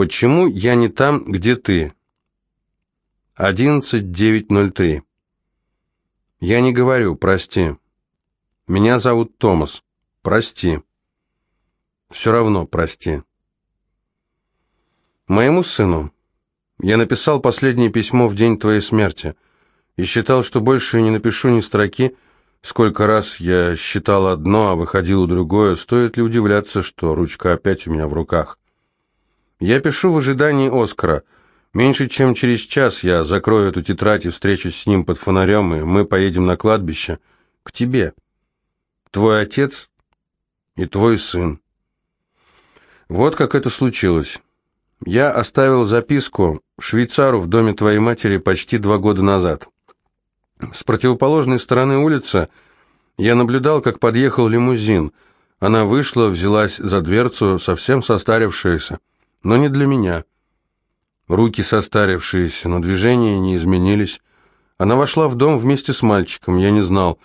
Почему я не там, где ты? 11.903. Я не говорю, прости. Меня зовут Томас. Прости. Все равно прости. Моему сыну. Я написал последнее письмо в день твоей смерти и считал, что больше не напишу ни строки. Сколько раз я считал одно, а выходило другое. Стоит ли удивляться, что ручка опять у меня в руках? Я пишу в ожидании Оскара. Меньше чем через час я закрою эту тетрадь и встречусь с ним под фонарем, и мы поедем на кладбище к тебе. Твой отец и твой сын. Вот как это случилось. Я оставил записку швейцару в доме твоей матери почти два года назад. С противоположной стороны улицы я наблюдал, как подъехал лимузин. Она вышла, взялась за дверцу, совсем состарившаяся но не для меня. Руки состарившиеся, но движения не изменились. Она вошла в дом вместе с мальчиком, я не знал,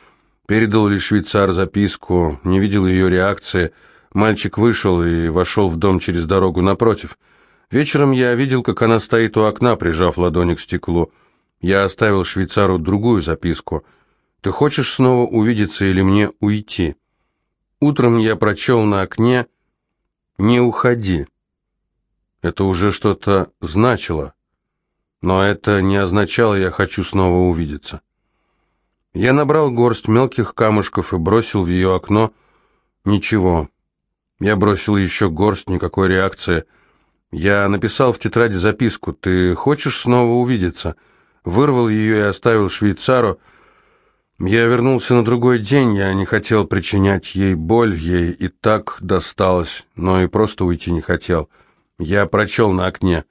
передал ли швейцар записку, не видел ее реакции. Мальчик вышел и вошел в дом через дорогу напротив. Вечером я видел, как она стоит у окна, прижав ладони к стеклу. Я оставил швейцару другую записку. «Ты хочешь снова увидеться или мне уйти?» Утром я прочел на окне «Не уходи». Это уже что-то значило, но это не означало «я хочу снова увидеться». Я набрал горсть мелких камушков и бросил в ее окно. Ничего. Я бросил еще горсть, никакой реакции. Я написал в тетради записку «Ты хочешь снова увидеться?» Вырвал ее и оставил швейцару. Я вернулся на другой день, я не хотел причинять ей боль, ей и так досталось, но и просто уйти не хотел. Я прочел на окне.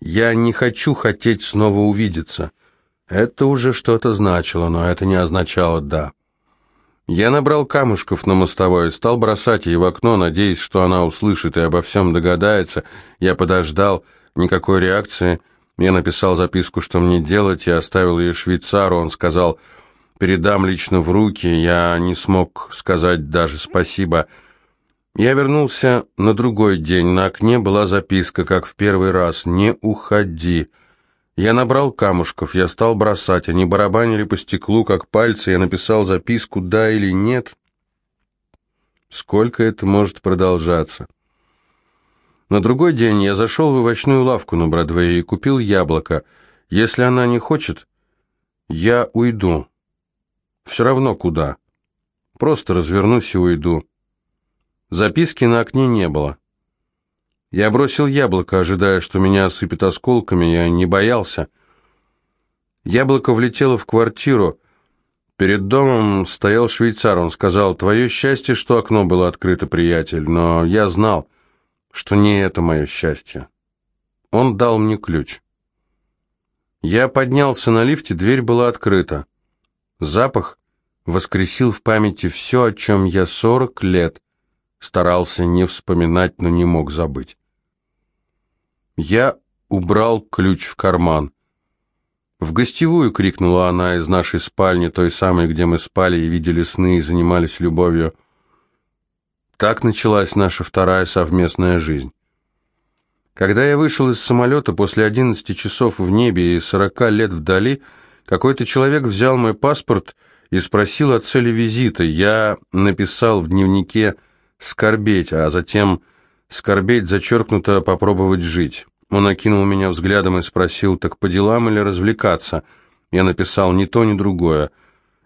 «Я не хочу хотеть снова увидеться». Это уже что-то значило, но это не означало «да». Я набрал камушков на мостовой и стал бросать ей в окно, надеясь, что она услышит и обо всем догадается. Я подождал, никакой реакции. Я написал записку, что мне делать, и оставил ее швейцару. Он сказал, передам лично в руки. Я не смог сказать даже спасибо. Я вернулся на другой день. На окне была записка, как в первый раз «Не уходи». Я набрал камушков, я стал бросать. Они барабанили по стеклу, как пальцы. Я написал записку «Да» или «Нет». Сколько это может продолжаться? На другой день я зашел в овощную лавку на Бродвее и купил яблоко. Если она не хочет, я уйду. Все равно куда. Просто развернусь и уйду. Записки на окне не было. Я бросил яблоко, ожидая, что меня осыпет осколками, я не боялся. Яблоко влетело в квартиру. Перед домом стоял швейцар, он сказал, «Твое счастье, что окно было открыто, приятель», но я знал, что не это мое счастье. Он дал мне ключ. Я поднялся на лифте, дверь была открыта. Запах воскресил в памяти все, о чем я сорок лет старался не вспоминать, но не мог забыть. Я убрал ключ в карман. «В гостевую!» — крикнула она из нашей спальни, той самой, где мы спали и видели сны и занимались любовью. Так началась наша вторая совместная жизнь. Когда я вышел из самолета после одиннадцати часов в небе и сорока лет вдали, какой-то человек взял мой паспорт и спросил о цели визита. Я написал в дневнике «Связь» скорбеть, а затем скорбеть зачеркнуто попробовать жить. Он окинул меня взглядом и спросил, так по делам или развлекаться? Я написал ни то, ни другое.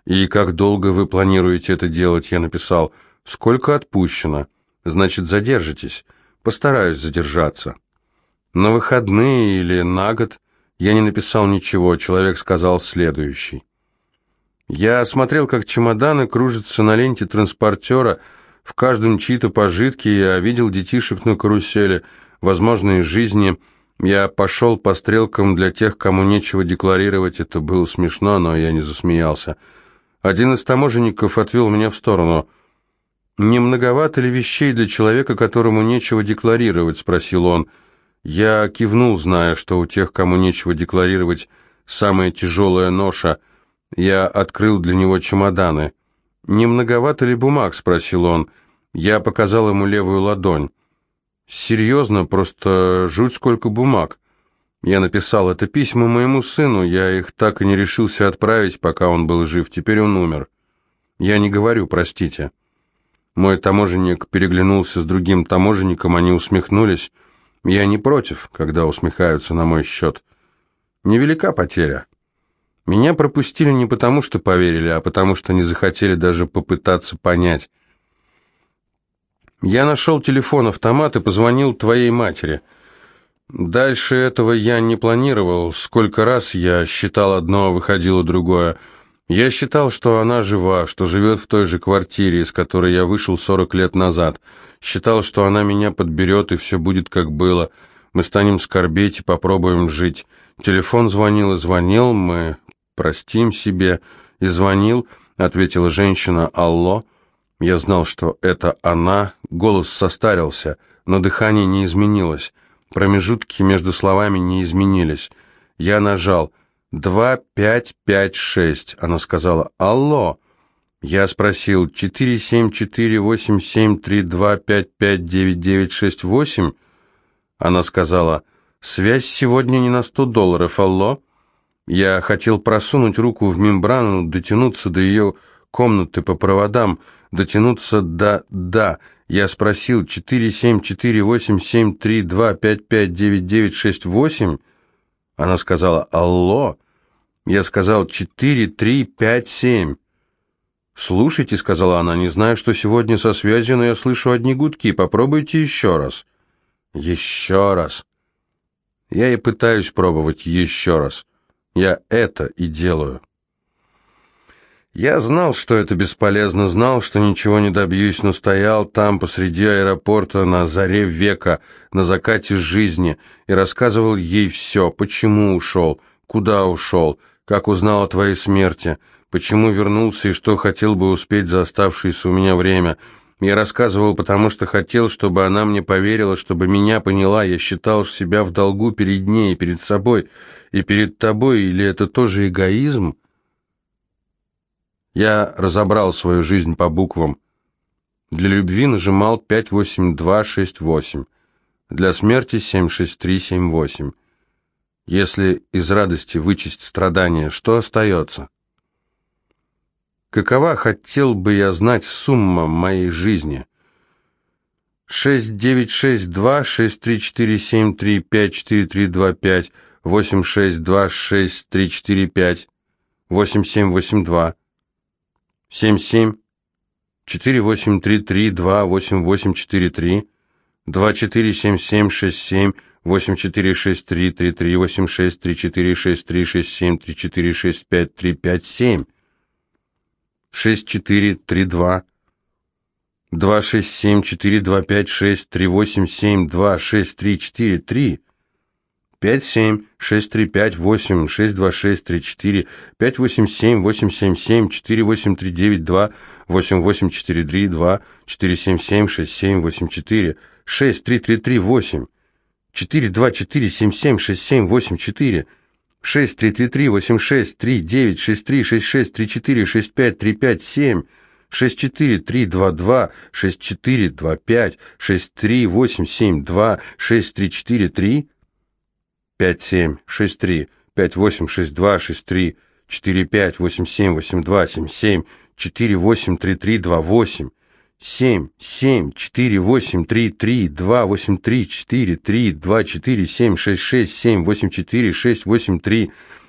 И как долго вы планируете это делать? Я написал, сколько отпущено? Значит, задержитесь. Постараюсь задержаться. На выходные или на год я не написал ничего, человек сказал следующий. Я смотрел, как чемоданы кружатся на ленте транспортера, в каждом чьи-то пожитки, я видел детишек на карусели, возможные жизни. Я пошел по стрелкам для тех, кому нечего декларировать. Это было смешно, но я не засмеялся. Один из таможенников отвел меня в сторону. «Не многовато ли вещей для человека, которому нечего декларировать?» — спросил он. Я кивнул, зная, что у тех, кому нечего декларировать, самая тяжелая ноша. Я открыл для него чемоданы. «Не многовато ли бумаг?» — спросил он. Я показал ему левую ладонь. Серьезно, просто жуть сколько бумаг. Я написал это письма моему сыну, я их так и не решился отправить, пока он был жив, теперь он умер. Я не говорю, простите. Мой таможенник переглянулся с другим таможенником, они усмехнулись. Я не против, когда усмехаются на мой счет. Невелика потеря. Меня пропустили не потому, что поверили, а потому, что не захотели даже попытаться понять. Я нашел телефон-автомат и позвонил твоей матери. Дальше этого я не планировал. Сколько раз я считал одно, выходило другое. Я считал, что она жива, что живет в той же квартире, из которой я вышел 40 лет назад. Считал, что она меня подберет, и все будет как было. Мы станем скорбеть и попробуем жить. Телефон звонил и звонил, мы простим себе. И звонил, ответила женщина, алло. Я знал, что это она. Голос состарился, но дыхание не изменилось. Промежутки между словами не изменились. Я нажал «Два, пять, пять, шесть». Она сказала «Алло». Я спросил «Четыре, семь, четыре, восемь, семь, три, два, пять, пять, девять, девять, шесть, восемь». Она сказала «Связь сегодня не на сто долларов, алло». Я хотел просунуть руку в мембрану, дотянуться до ее комнаты по проводам, дотянуться до «да». Я спросил 4748732559968. Она сказала «Алло». Я сказал «Четыре, три, пять, семь». «Слушайте», — сказала она, — «не знаю, что сегодня со связью, но я слышу одни гудки. Попробуйте еще раз». «Еще раз». Я и пытаюсь пробовать еще раз. Я это и делаю. Я знал, что это бесполезно, знал, что ничего не добьюсь, но стоял там посреди аэропорта на заре века, на закате жизни, и рассказывал ей все, почему ушел, куда ушел, как узнал о твоей смерти, почему вернулся и что хотел бы успеть за оставшееся у меня время. Я рассказывал, потому что хотел, чтобы она мне поверила, чтобы меня поняла. Я считал себя в долгу перед ней, перед собой и перед тобой, или это тоже эгоизм? Я разобрал свою жизнь по буквам. Для любви нажимал 58268, для смерти 76378. Если из радости вычесть страдания, что остается? Какова, хотел бы я знать, сумма моей жизни? 6962-6347354325, 86263445, 8782, 77 4833 28843 247767 8463 3386 346367 3465 357 6432 267 4256 387 26343 пять семь шесть три пять восемь шесть два шесть три четыре пять восемь семь восемь семь семь четыре восемь три девять два восемь восемь четыре три два четыре семь семь шесть семь восемь четыре шесть три три три восемь четыре два четыре семь семь шесть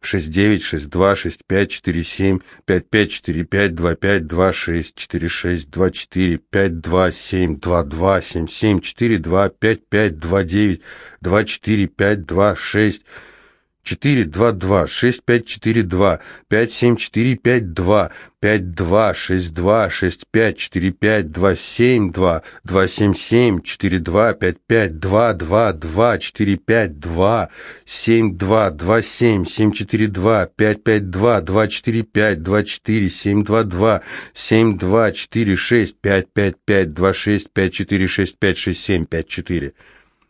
восемь четыре шесть три три три восемь шесть три девять шесть три шесть шесть три четыре шесть пять три пять семь шесть четыре три два два шесть четыре два пять шесть три восемь семь два шесть три четыре три пять семь шесть три пять восемь шесть два шесть три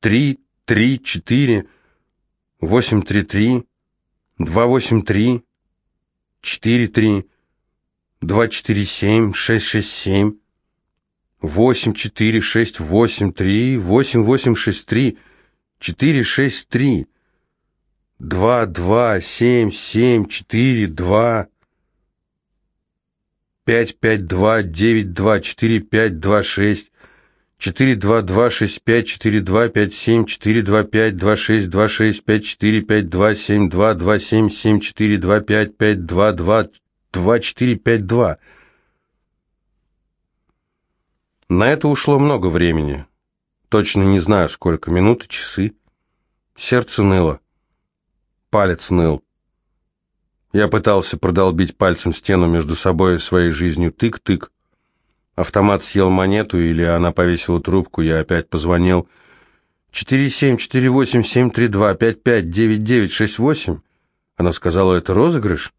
три три, четыре, восемь, три, три, два, восемь, три, четыре, три, два, четыре, семь, шесть, шесть, семь, восемь, четыре, шесть, восемь, три, восемь, восемь, шесть, три, четыре, шесть, три, два, два, семь, семь, четыре, два, пять, пять, два, девять, два, четыре, пять, два, шесть, четыре два два шесть пять четыре два пять семь четыре два пять два шесть два шесть пять четыре пять два семь два два семь семь четыре два пять пять два два два четыре пять два. На это ушло много времени. Точно не знаю, сколько, минуты, часы. Сердце ныло. Палец ныл. Я пытался продолбить пальцем стену между собой и своей жизнью. Тык-тык. Автомат съел монету, или она повесила трубку, я опять позвонил. «Четыре семь, четыре восемь, семь три два, пять пять, девять девять, шесть восемь». Она сказала, «Это розыгрыш?»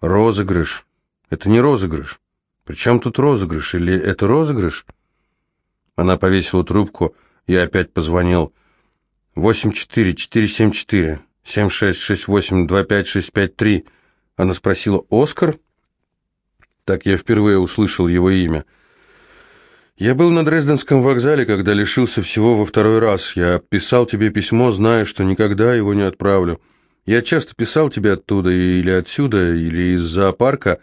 «Розыгрыш. Это не розыгрыш. Причем тут розыгрыш? Или это розыгрыш?» Она повесила трубку, я опять позвонил. «Восемь четыре, четыре семь четыре, семь шесть, шесть восемь, два пять, шесть пять три». Она спросила, «Оскар?» Так я впервые услышал его имя. Я был на Дрезденском вокзале, когда лишился всего во второй раз. Я писал тебе письмо, зная, что никогда его не отправлю. Я часто писал тебе оттуда или отсюда, или из зоопарка.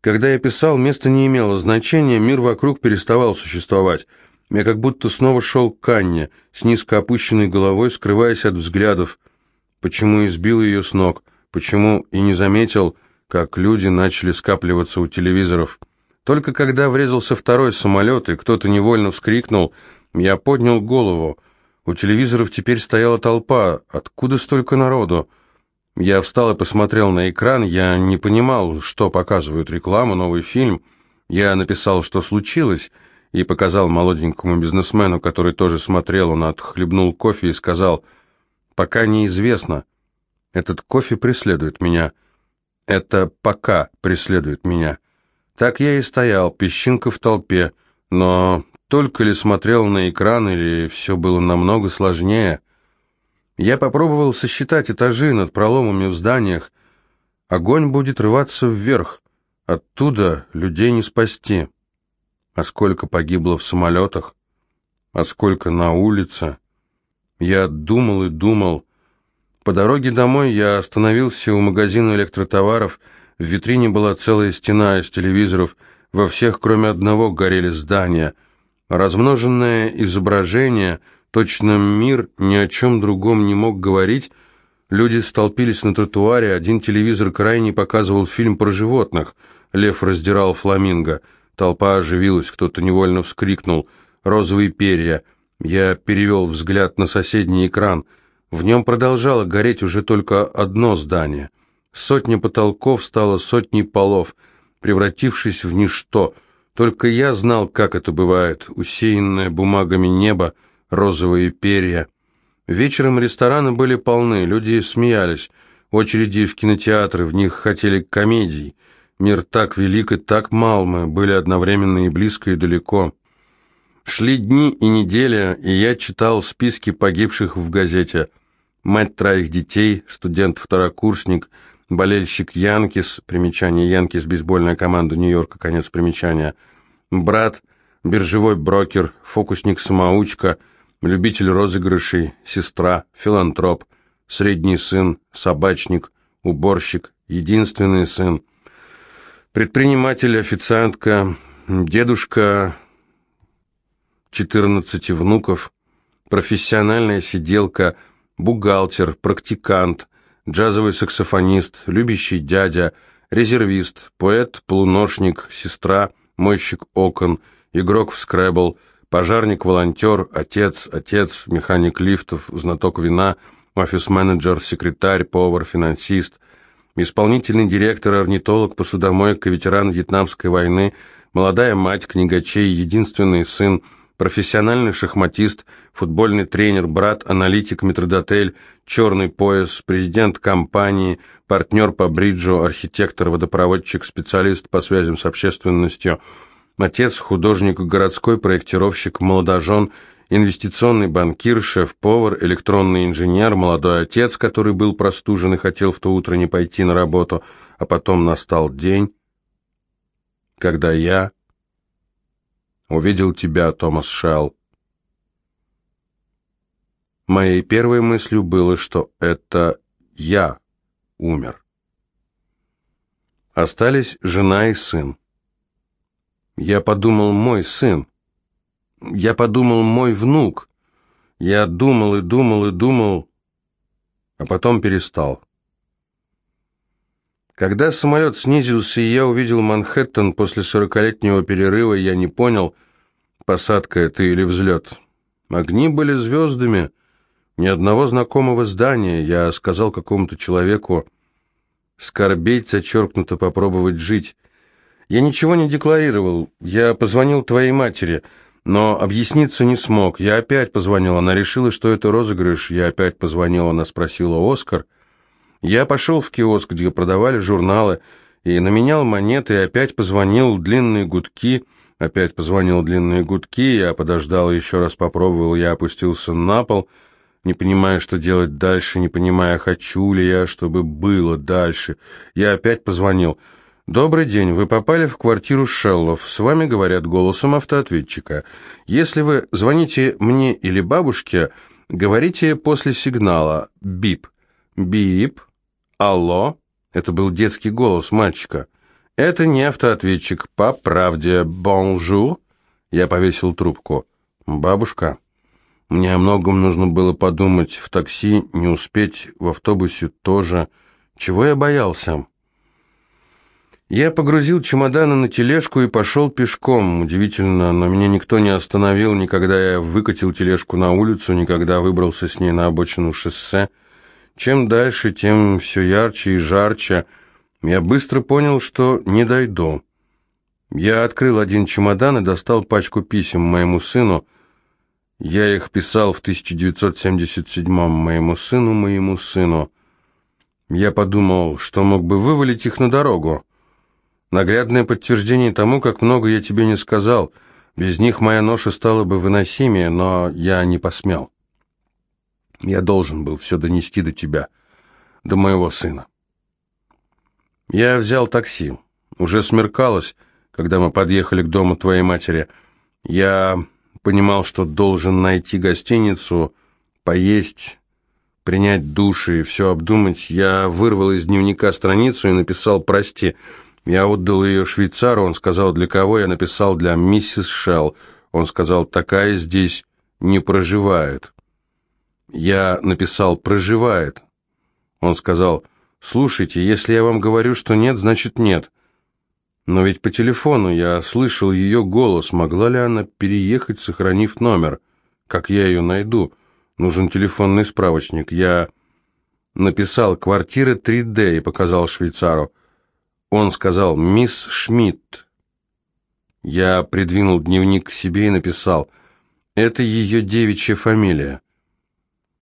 Когда я писал, место не имело значения, мир вокруг переставал существовать. Я как будто снова шел к Анне, с низко опущенной головой, скрываясь от взглядов. Почему избил ее с ног? Почему и не заметил, как люди начали скапливаться у телевизоров. Только когда врезался второй самолет, и кто-то невольно вскрикнул, я поднял голову. У телевизоров теперь стояла толпа. Откуда столько народу? Я встал и посмотрел на экран. Я не понимал, что показывают рекламу, новый фильм. Я написал, что случилось, и показал молоденькому бизнесмену, который тоже смотрел. Он отхлебнул кофе и сказал, «Пока неизвестно. Этот кофе преследует меня». Это пока преследует меня. Так я и стоял, песчинка в толпе, но только ли смотрел на экран, или все было намного сложнее. Я попробовал сосчитать этажи над проломами в зданиях. Огонь будет рваться вверх. Оттуда людей не спасти. А сколько погибло в самолетах? А сколько на улице? Я думал и думал, по дороге домой я остановился у магазина электротоваров. В витрине была целая стена из телевизоров. Во всех, кроме одного, горели здания. Размноженное изображение, точно мир ни о чем другом не мог говорить. Люди столпились на тротуаре, один телевизор крайне показывал фильм про животных. Лев раздирал фламинго. Толпа оживилась, кто-то невольно вскрикнул. «Розовые перья». Я перевел взгляд на соседний экран – в нем продолжало гореть уже только одно здание. Сотня потолков стала сотней полов, превратившись в ничто. Только я знал, как это бывает. Усеянное бумагами небо, розовые перья. Вечером рестораны были полны, люди смеялись. Очереди в кинотеатры, в них хотели комедий. Мир так велик и так мал, мы были одновременно и близко, и далеко. Шли дни и недели, и я читал списки погибших в газете – мать троих детей, студент-второкурсник, болельщик Янкис, примечание Янкис, бейсбольная команда Нью-Йорка, конец примечания, брат, биржевой брокер, фокусник-самоучка, любитель розыгрышей, сестра, филантроп, средний сын, собачник, уборщик, единственный сын, предприниматель, официантка, дедушка, 14 внуков, профессиональная сиделка, бухгалтер, практикант, джазовый саксофонист, любящий дядя, резервист, поэт, полуношник, сестра, мойщик окон, игрок в скрэбл, пожарник-волонтер, отец, отец, механик лифтов, знаток вина, офис-менеджер, секретарь, повар, финансист, исполнительный директор, орнитолог, посудомойка, ветеран Вьетнамской войны, молодая мать, книгачей, единственный сын, профессиональный шахматист, футбольный тренер, брат, аналитик, метродотель, черный пояс, президент компании, партнер по бриджу, архитектор, водопроводчик, специалист по связям с общественностью, отец, художник, городской проектировщик, молодожен, инвестиционный банкир, шеф-повар, электронный инженер, молодой отец, который был простужен и хотел в то утро не пойти на работу, а потом настал день, когда я увидел тебя, Томас Шелл. Моей первой мыслью было, что это я умер. Остались жена и сын. Я подумал, мой сын. Я подумал, мой внук. Я думал и думал и думал, а потом перестал. Когда самолет снизился, и я увидел Манхэттен после сорокалетнего перерыва, я не понял, посадка это или взлет. Огни были звездами, ни одного знакомого здания. Я сказал какому-то человеку, скорбеть, зачеркнуто попробовать жить. Я ничего не декларировал, я позвонил твоей матери, но объясниться не смог. Я опять позвонил, она решила, что это розыгрыш. Я опять позвонил, она спросила «Оскар?». Я пошел в киоск, где продавали журналы, и наменял монеты, и опять позвонил длинные гудки, опять позвонил длинные гудки, я подождал, еще раз попробовал, я опустился на пол, не понимая, что делать дальше, не понимая, хочу ли я, чтобы было дальше. Я опять позвонил. «Добрый день, вы попали в квартиру Шеллов. С вами говорят голосом автоответчика. Если вы звоните мне или бабушке, говорите после сигнала «бип». «Бип», «Алло?» Это был детский голос мальчика. «Это не автоответчик, по правде. Bonjour?» Я повесил трубку. «Бабушка?» Мне о многом нужно было подумать. В такси не успеть, в автобусе тоже. Чего я боялся?» Я погрузил чемоданы на тележку и пошел пешком. Удивительно, но меня никто не остановил, никогда я выкатил тележку на улицу, никогда выбрался с ней на обочину шоссе. Чем дальше, тем все ярче и жарче. Я быстро понял, что не дойду. Я открыл один чемодан и достал пачку писем моему сыну. Я их писал в 1977-м моему сыну, моему сыну. Я подумал, что мог бы вывалить их на дорогу. Наглядное подтверждение тому, как много я тебе не сказал. Без них моя ноша стала бы выносимее, но я не посмел. Я должен был все донести до тебя, до моего сына. Я взял такси. Уже смеркалось, когда мы подъехали к дому твоей матери. Я понимал, что должен найти гостиницу, поесть, принять душ и все обдумать. Я вырвал из дневника страницу и написал «Прости». Я отдал ее швейцару, он сказал, для кого я написал для миссис Шелл. Он сказал, такая здесь не проживает. Я написал «проживает». Он сказал, «Слушайте, если я вам говорю, что нет, значит нет». Но ведь по телефону я слышал ее голос. Могла ли она переехать, сохранив номер? Как я ее найду? Нужен телефонный справочник. Я написал «Квартира 3D» и показал швейцару. Он сказал «Мисс Шмидт». Я придвинул дневник к себе и написал «Это ее девичья фамилия».